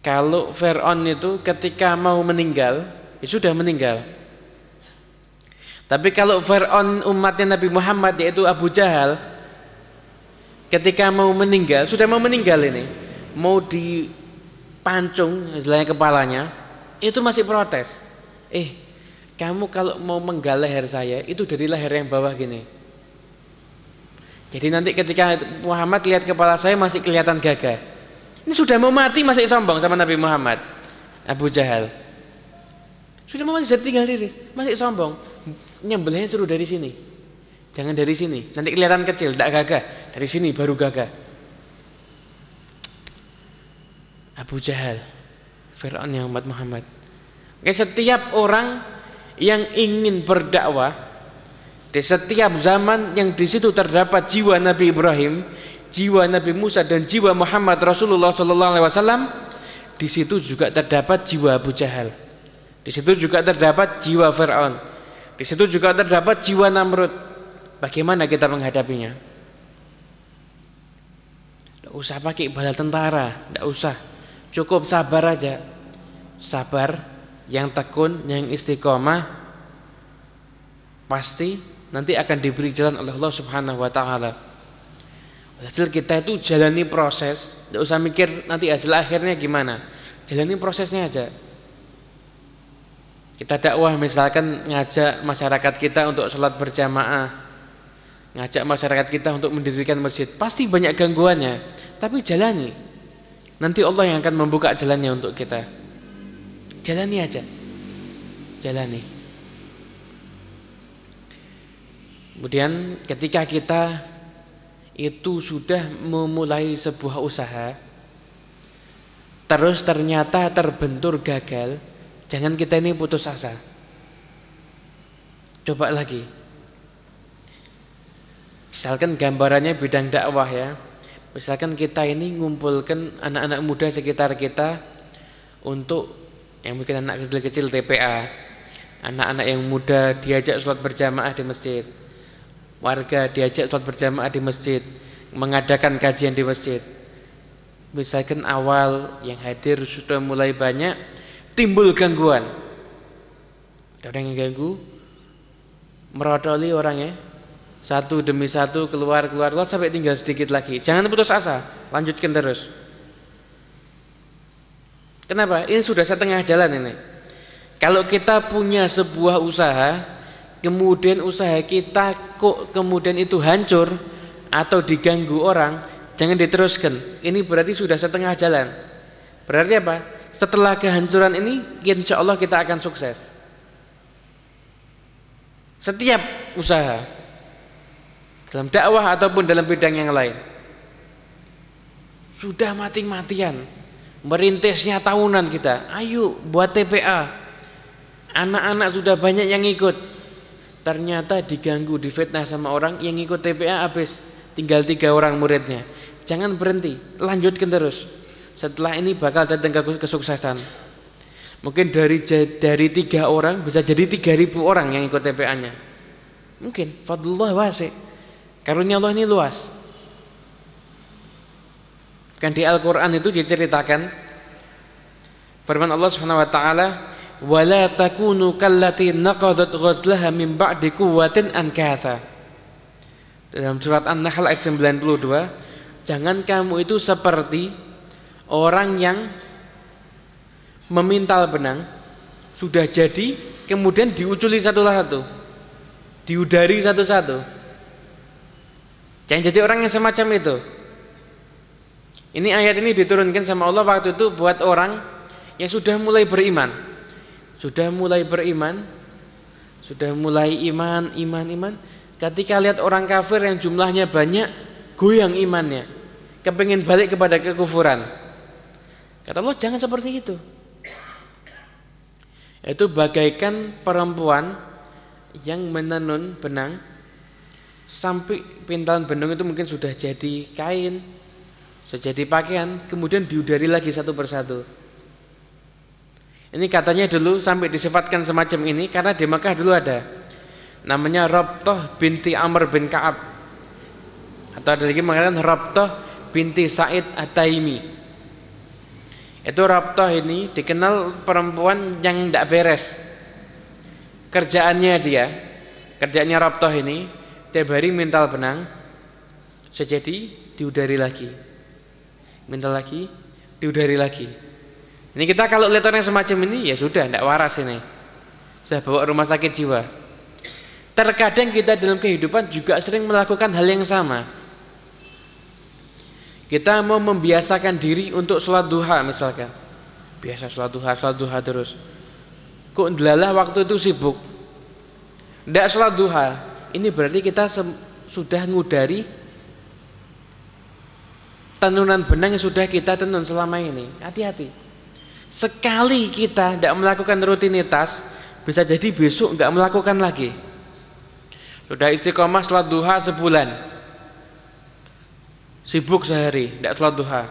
B: Kalau Fir'aun itu ketika mau meninggal, ya sudah meninggal. Tapi kalau Fir'aun umatnya Nabi Muhammad yaitu Abu Jahal, ketika mau meninggal, sudah mau meninggal ini, mau di pancung istilahnya kepalanya itu masih protes. Eh kamu kalau mau menggal leher saya itu dari leher yang bawah gini. Jadi nanti ketika Muhammad lihat kepala saya masih kelihatan gagah. Ini sudah mau mati masih sombong sama Nabi Muhammad Abu Jahal. Sudah mau mati sudah tinggal diri masih sombong. Nyembelihnya suruh dari sini. Jangan dari sini. Nanti kelihatan kecil tidak gagah. Dari sini baru gagah Abu Jahal, Fir'aun yang umat Muhammad. Oke, setiap orang yang ingin berdakwah di setiap zaman yang di situ terdapat jiwa Nabi Ibrahim, jiwa Nabi Musa dan jiwa Muhammad Rasulullah sallallahu alaihi wasallam, di situ juga terdapat jiwa Abu Jahal. Di situ juga terdapat jiwa Firaun. Di situ juga terdapat jiwa Namrud. Bagaimana kita menghadapinya? Tidak usah pakai bala tentara, tidak usah. Cukup sabar aja. Sabar yang tekun, yang istiqomah pasti nanti akan diberi jalan oleh Allah Subhanahu wa taala. Hasil kita itu jalani proses, tidak usah mikir nanti hasil akhirnya gimana. Jalani prosesnya aja. Kita dakwah misalkan ngajak masyarakat kita untuk sholat berjamaah, ngajak masyarakat kita untuk mendirikan masjid, pasti banyak gangguannya, tapi jalani. Nanti Allah yang akan membuka jalannya untuk kita. Jalani aja. Jalani. Kemudian ketika kita itu sudah memulai sebuah usaha terus ternyata terbentur gagal, jangan kita ini putus asa. Coba lagi. Misalkan gambarannya bidang dakwah ya. Misalkan kita ini ngumpulkan anak-anak muda sekitar kita untuk yang mungkin anak kecil-kecil TPA, anak-anak yang muda diajak sholat berjamaah di masjid warga diajak sholat berjamaah di masjid, mengadakan kajian di masjid. Misalkan awal yang hadir sudah mulai banyak, timbul gangguan. Ada orang yang ganggu, merotoli orangnya, satu demi satu keluar keluar keluar sampai tinggal sedikit lagi. Jangan putus asa, lanjutkan terus. Kenapa? Ini sudah setengah jalan ini. Kalau kita punya sebuah usaha, kemudian usaha kita kok kemudian itu hancur atau diganggu orang, jangan diteruskan. Ini berarti sudah setengah jalan. Berarti apa? Setelah kehancuran ini, insya Allah kita akan sukses. Setiap usaha, dalam dakwah ataupun dalam bidang yang lain, sudah mati-matian, merintisnya tahunan kita. Ayo buat TPA. Anak-anak sudah banyak yang ikut. Ternyata diganggu difitnah sama orang yang ikut TPA habis. Tinggal tiga orang muridnya. Jangan berhenti lanjutkan terus. Setelah ini bakal datang ke kesuksesan. Mungkin dari dari tiga orang bisa jadi tiga ribu orang yang ikut TPA nya mungkin. Fadlullah wasi karunia Allah ini luas. Kan di Al-Quran itu diceritakan firman Allah subhanahu wa ta'ala wala takunu kallati naqadat ghazlaha min ba'di quwwatin ankatha. Dalam surat An-Nahl ayat 92 jangan kamu itu seperti orang yang memintal benang sudah jadi kemudian diuculi satu-satu diudari satu-satu jangan jadi orang yang semacam itu ini ayat ini diturunkan sama Allah waktu itu buat orang yang sudah mulai beriman sudah mulai beriman, sudah mulai iman, iman, iman. Ketika lihat orang kafir yang jumlahnya banyak, goyang imannya, kepengen balik kepada kekufuran. Kata Allah jangan seperti itu. Itu bagaikan perempuan yang menenun benang sampai pintalan benang itu mungkin sudah jadi kain, sudah jadi pakaian, kemudian diudari lagi satu persatu. Ini katanya dulu sampai disifatkan semacam ini karena di Mekah dulu ada. Namanya Rabtoh binti Amr bin Ka'ab. Atau ada lagi mengatakan Rabtoh binti Said At-Taimi. Itu Rabtoh ini dikenal perempuan yang tidak beres. Kerjaannya dia kerjaannya Rabtoh ini tiap hari mintal benang sejadi diudari lagi mintal lagi diudari lagi ini kita kalau lihat orang semacam ini ya sudah tidak waras ini. Saya bawa rumah sakit jiwa. Terkadang kita dalam kehidupan juga sering melakukan hal yang sama. Kita mau membiasakan diri untuk sholat duha misalkan. Biasa sholat duha, sholat duha terus. Kok delalah waktu itu sibuk. Tidak sholat duha. Ini berarti kita sudah ngudari tenunan benang yang sudah kita tenun selama ini. Hati-hati. Sekali kita tidak melakukan rutinitas, bisa jadi besok nggak melakukan lagi. Sudah istiqomah sholat duha sebulan, sibuk sehari, tidak sholat duha.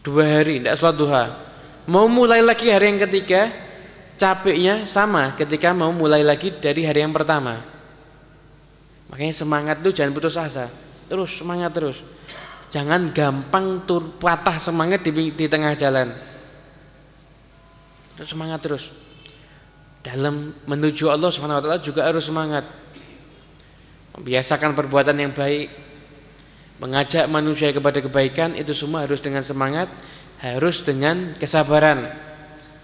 B: Dua hari, tidak sholat duha. Mau mulai lagi hari yang ketiga, capeknya sama ketika mau mulai lagi dari hari yang pertama. Makanya semangat itu jangan putus asa, terus semangat terus. Jangan gampang tur patah semangat di, di tengah jalan semangat terus. Dalam menuju Allah taala juga harus semangat. Membiasakan perbuatan yang baik, mengajak manusia kepada kebaikan itu semua harus dengan semangat, harus dengan kesabaran.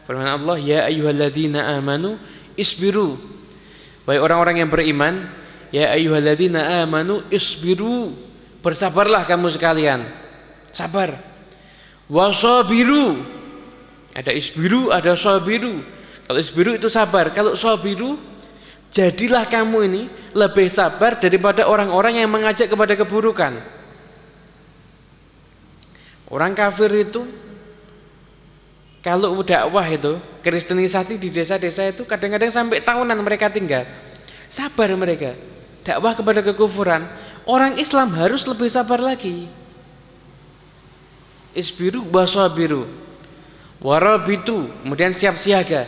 B: Firman Allah, "Ya ayyuhalladzina amanu isbiru." Wahai orang-orang yang beriman, ya ayyuhalladzina amanu isbiru. Bersabarlah kamu sekalian. Sabar. Wasabiru. Ada isbiru, ada sabiru. Kalau isbiru itu sabar, kalau sabiru jadilah kamu ini lebih sabar daripada orang-orang yang mengajak kepada keburukan. Orang kafir itu kalau dakwah itu kristenisasi di desa-desa itu kadang-kadang sampai tahunan mereka tinggal. Sabar mereka. Dakwah kepada kekufuran. Orang Islam harus lebih sabar lagi. Isbiru wasabiru. Warabitu, kemudian siap siaga.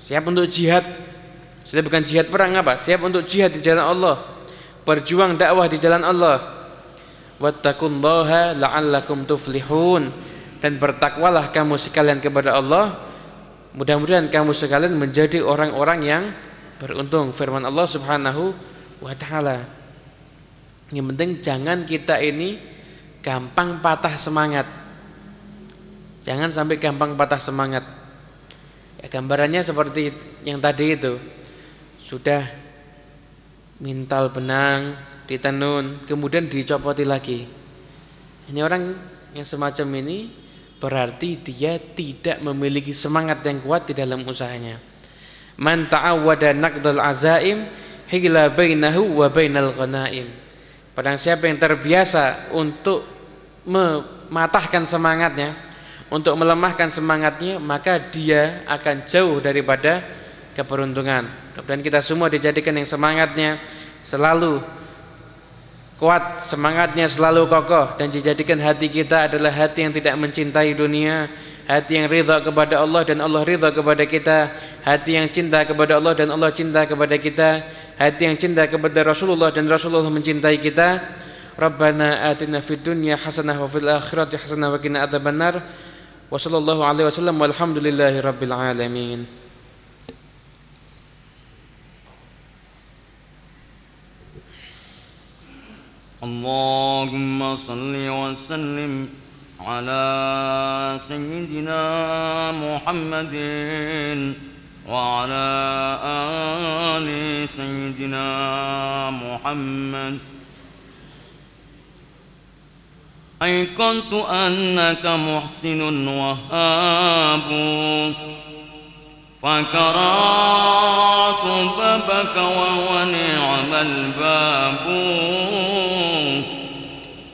B: Siap untuk jihad. Sudah bukan jihad perang apa? Siap untuk jihad di jalan Allah. Berjuang dakwah di jalan Allah. Wattaqullaha la'allakum tuflihun dan bertakwalah kamu sekalian kepada Allah mudah-mudahan kamu sekalian menjadi orang-orang yang beruntung firman Allah Subhanahu wa taala. Yang penting jangan kita ini gampang patah semangat. Jangan sampai gampang patah semangat. Ya gambarannya seperti yang tadi itu. Sudah mintal benang ditenun kemudian dicopoti lagi. Ini orang yang semacam ini berarti dia tidak memiliki semangat yang kuat di dalam usahanya. Man ta'awwada naqdal azaim hila bainahu wa bainal ghanaim. Padang siapa yang terbiasa untuk mematahkan semangatnya, untuk melemahkan semangatnya, maka dia akan jauh daripada keberuntungan. Dan kita semua dijadikan yang semangatnya selalu kuat semangatnya selalu kokoh dan dijadikan hati kita adalah hati yang tidak mencintai dunia hati yang ridha kepada Allah dan Allah ridha kepada kita hati yang cinta kepada Allah dan Allah cinta kepada kita hati yang cinta kepada Rasulullah dan Rasulullah mencintai kita Rabbana atina fid dunya hasanah wa fil akhirati hasanah wa qina adzabannar wa sallallahu alaihi wasallam walhamdulillahi rabbil alamin
C: اللهم صل وسلم على سيدنا محمد وعلى آل سيدنا محمد. أيقنت أنك محسن وهاب. فكرات بابك وهو نعم الباب.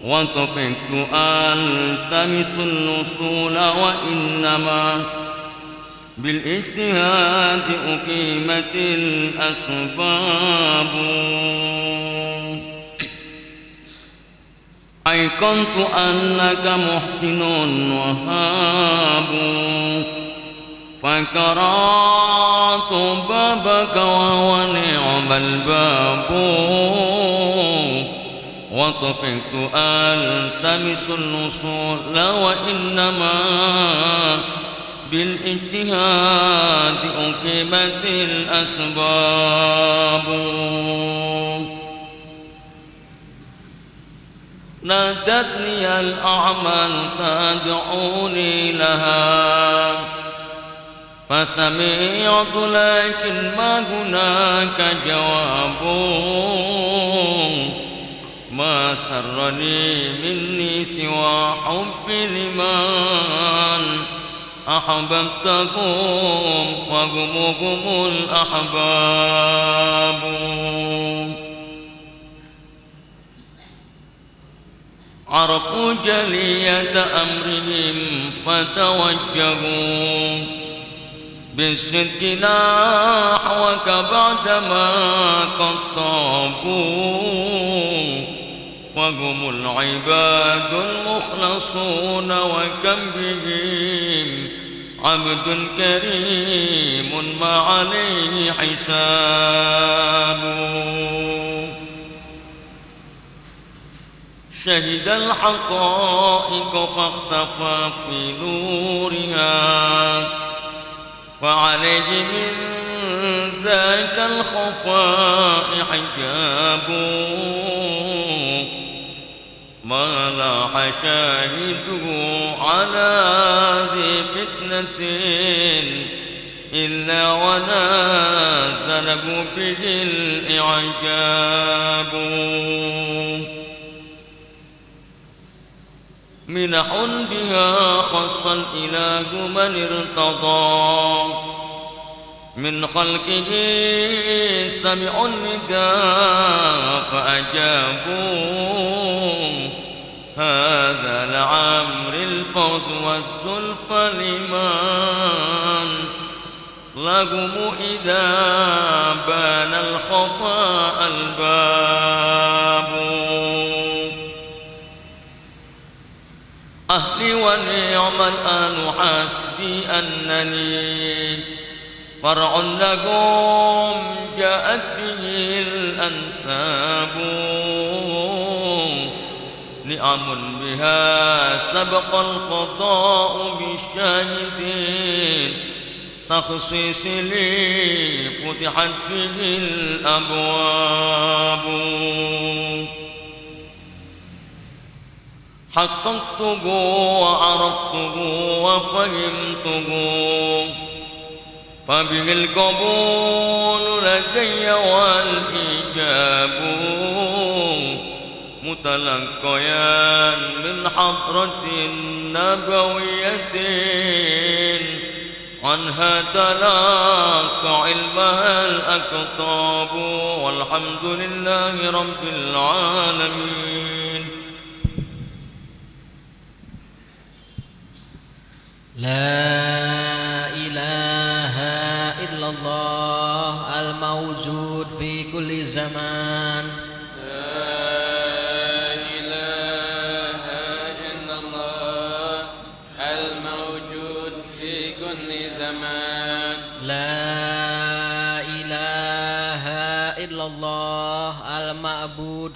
C: وطفقت ألتمس الوصول وإنما بالاجتهاد أقيمت الأسباب. أيقنت أنك محسن وهاب. فكرات بابك وهو نعم الباب. وطفقت ألتمس الوصول وإنما بالاجتهاد أقيمت الأسباب. نادتني الأعمال تدعوني لها فسمعت لكن ما هناك جواب. ما سرني مني سوى حب لمن أحببتكم فقمكم الأحباب. عرفوا جلية أمرهم فتوجهوا بالصدق نحوك بعدما قد طابوا. فهم العباد المخلصون وكم بهم عبد كريم ما عليه حساب. شهد الحقائق فاختفى في نورها فعليه من ذاك الخفاء حجاب. ما لاح شاهده على ذي فتنة إلا ونازله به الإعجاب. منح بها خص الإله من ارتضى. من خلقه سمعوا النداء فأجابوا هذا لعمر الفوز والزلفى لمن لهم إذا بان الخفاء الباب. أهلي ونعم الآن حسبي أنني فرع لكم جاءت به الأنساب. نعم بها سبق القضاء بالشاهدين تخصيص لي فتحت به الأبواب حققته وعرفته وفهمته فبه القبول لدي والإجاب متلقيا من حضرة نبوية عنها تلاقى علمها الأكتاب والحمد لله رب العالمين.
A: لا إله إلا الله الموجود في كل زمان.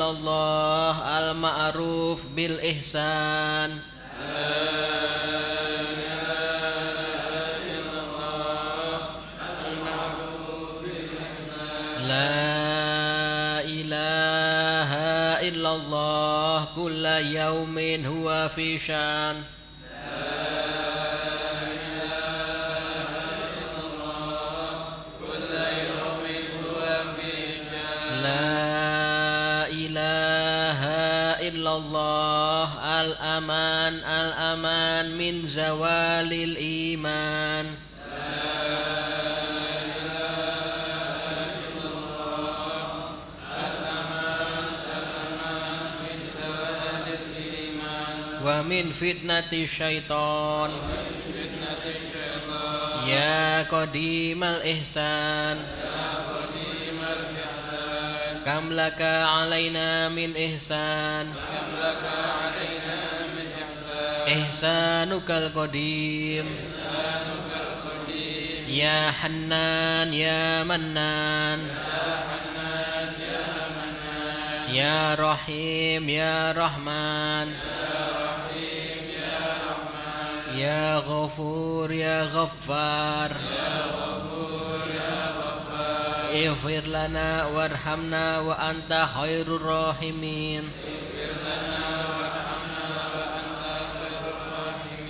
B: إلا الله
A: المعروف بالإحسان لا إله إلا الله كل يوم هو في شان illallah al-aman al-aman min zawalil iman. Wa min fitnati syaitan. Ya qadimal ihsan. Kam laka alaina min ihsan. إحسانك القديم. يا حنان يا منان. يا رحيم يا رحمن. يا غفور يا غفار. اغفر لنا وارحمنا وأنت خير الراحمين.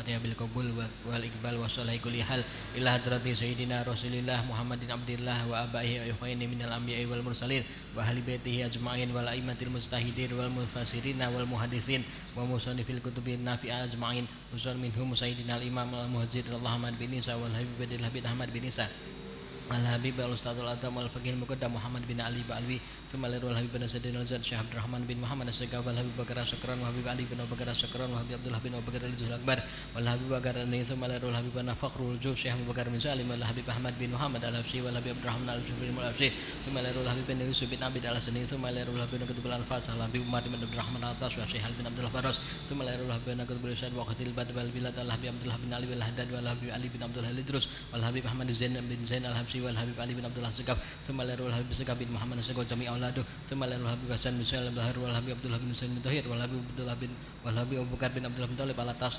A: Fatihah bil qabul wal iqbal wa salahi kulli hal. Ila hadrati sayyidina Rasulillah Muhammadin Abdillah wa abaihi wa ikhwani minal anbiya'i wal mursalin wa ahli baitihi ajma'in wal a'immatil mustahidin wal mufassirin wal muhaditsin wa musannifil kutubin nafi'a ajma'in. Usul minhum sayyidina al imam al muhajir Allahumma bin Isa wal habib bin Ahmad bin Isa. Al-Habib Al-Ustadzul Adam Al-Faqih Muqaddam Muhammad bin Ali Ba'alwi Thumma liru Al-Habib bin Asadin Al-Zad bin Muhammad As-Segaf Al-Habib Bakar Syakran Al-Habib Ali bin Abu Bakar Syakran Al-Habib Abdullah bin Abu Bakar Akbar Al-Habib Bakar Al-Ni Thumma liru Al-Habib bin Fakhrul Juf Syekh Abu Bakar bin Salim Al-Habib Ahmad bin Muhammad Rahman Al-Yusuf bin Thumma liru Al-Habib bin Yusuf bin Abid Al-Asani Al-Habib bin Qutbul Al-Fas Umar bin Abdul Rahman Al-Atas Wa bin Abdullah Baras Thumma liru Al-Habib bin Qutbul Isyad Wa Qatil Bad Wal Abdullah bin Ali Wal Haddad Ali bin Abdul Halidrus Wal-Habib Ahmad Zain bin Zain Wal-Habib Ali bin Abdul Abdullah Segaf Thumma larul Habib Segaf bin Muhammad Segaf jami auladu Thumma larul Habib Hasan bin wal Habib Abdullah bin Husain bin Tahir wal Habib Abdullah bin wal Habib Abu Bakar bin Abdullah bin Talib al atas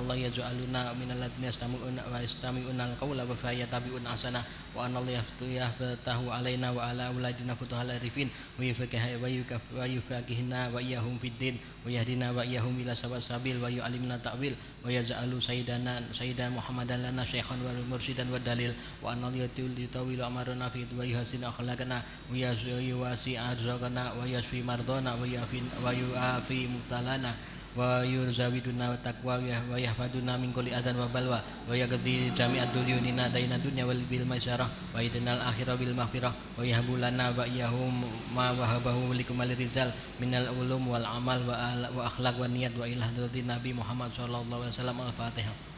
A: Allah yaj'aluna minal ladzina yastami'una wa yastami'una al-qawla wa fayattabi'una asana wa anna Allah yaftahu alaina wa ala auladina futuhal arifin wa yufaqihu wa yukafu wa yufaqihna wa iyyahum fid din wa yahdina wa iyyahum ila sawas sabil wa yu'allimna ta'wil wa yaj'alu sayyidana sayyidana Muhammadan lana syaikhan wa mursidan wa dalil wa anna Allah yutawilu amarna fi wa yuhasin akhlaqana wa yuwasi arzaqana wa yashfi mardana wa yafin wa yuafi mubtalana taqwa wa yahfaduna min kulli adan wa balwa. Wa yaqdi jami'ad dunyunina daina dunya wal bil masyarah. Wa idnal akhirah bil maghfirah. Wa yahbulana wa ma wahabahu likum al rizal minal ulum wal amal wa, wa akhlaq wa niyat wa ilah nabi Muhammad sallallahu alaihi wasallam al-fatihah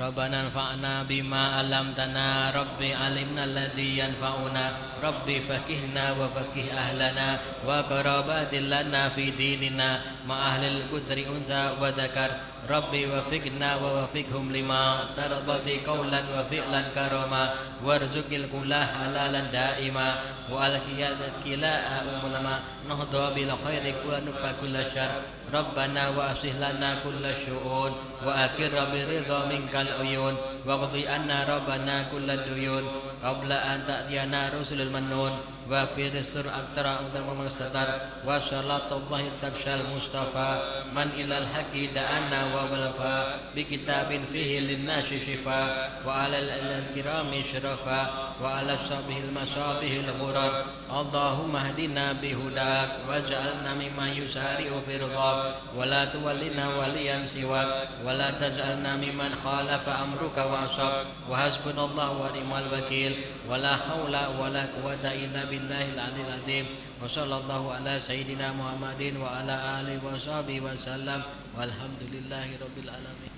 A: ربنا انفعنا بما علمتنا. ربي علمنا الذي ينفعنا. ربي فكهنا وفكه أهلنا. وقرابات لنا في ديننا. مع أهل القدر أنثى وذكر. ربي وفقنا ووفقهم لما ترضى قولا وفعلا كرما. وارزق الكلا حلالا دائما. والكيادة كلاء أملما نهضى بالخير ونكفى كل شر. ربنا وأصلح لنا كل الشؤون وأكر برضا منك العيون واقضي عنا ربنا كل الديون قبل أن تأتينا رسل المنون وفي رستر أكثر من ستر وصلاة الله تكشى المصطفى من إلى الحق دعانا وولفا بكتاب فيه للناس شفاء وعلى الكرام شرفا وعلى الصبه المصابه الغرر اللهم اهدنا بهداك واجعلنا ممن يسارع في رضاك ولا تولنا وليا سواك ولا تجعلنا ممن خالف أمرك وعصب وحسبنا الله ونعم الوكيل ولا حول ولا قوة إلا بالله بالله العلي العظيم وصلى الله على سيدنا محمد وعلى آله وصحبه وسلم والحمد لله رب العالمين.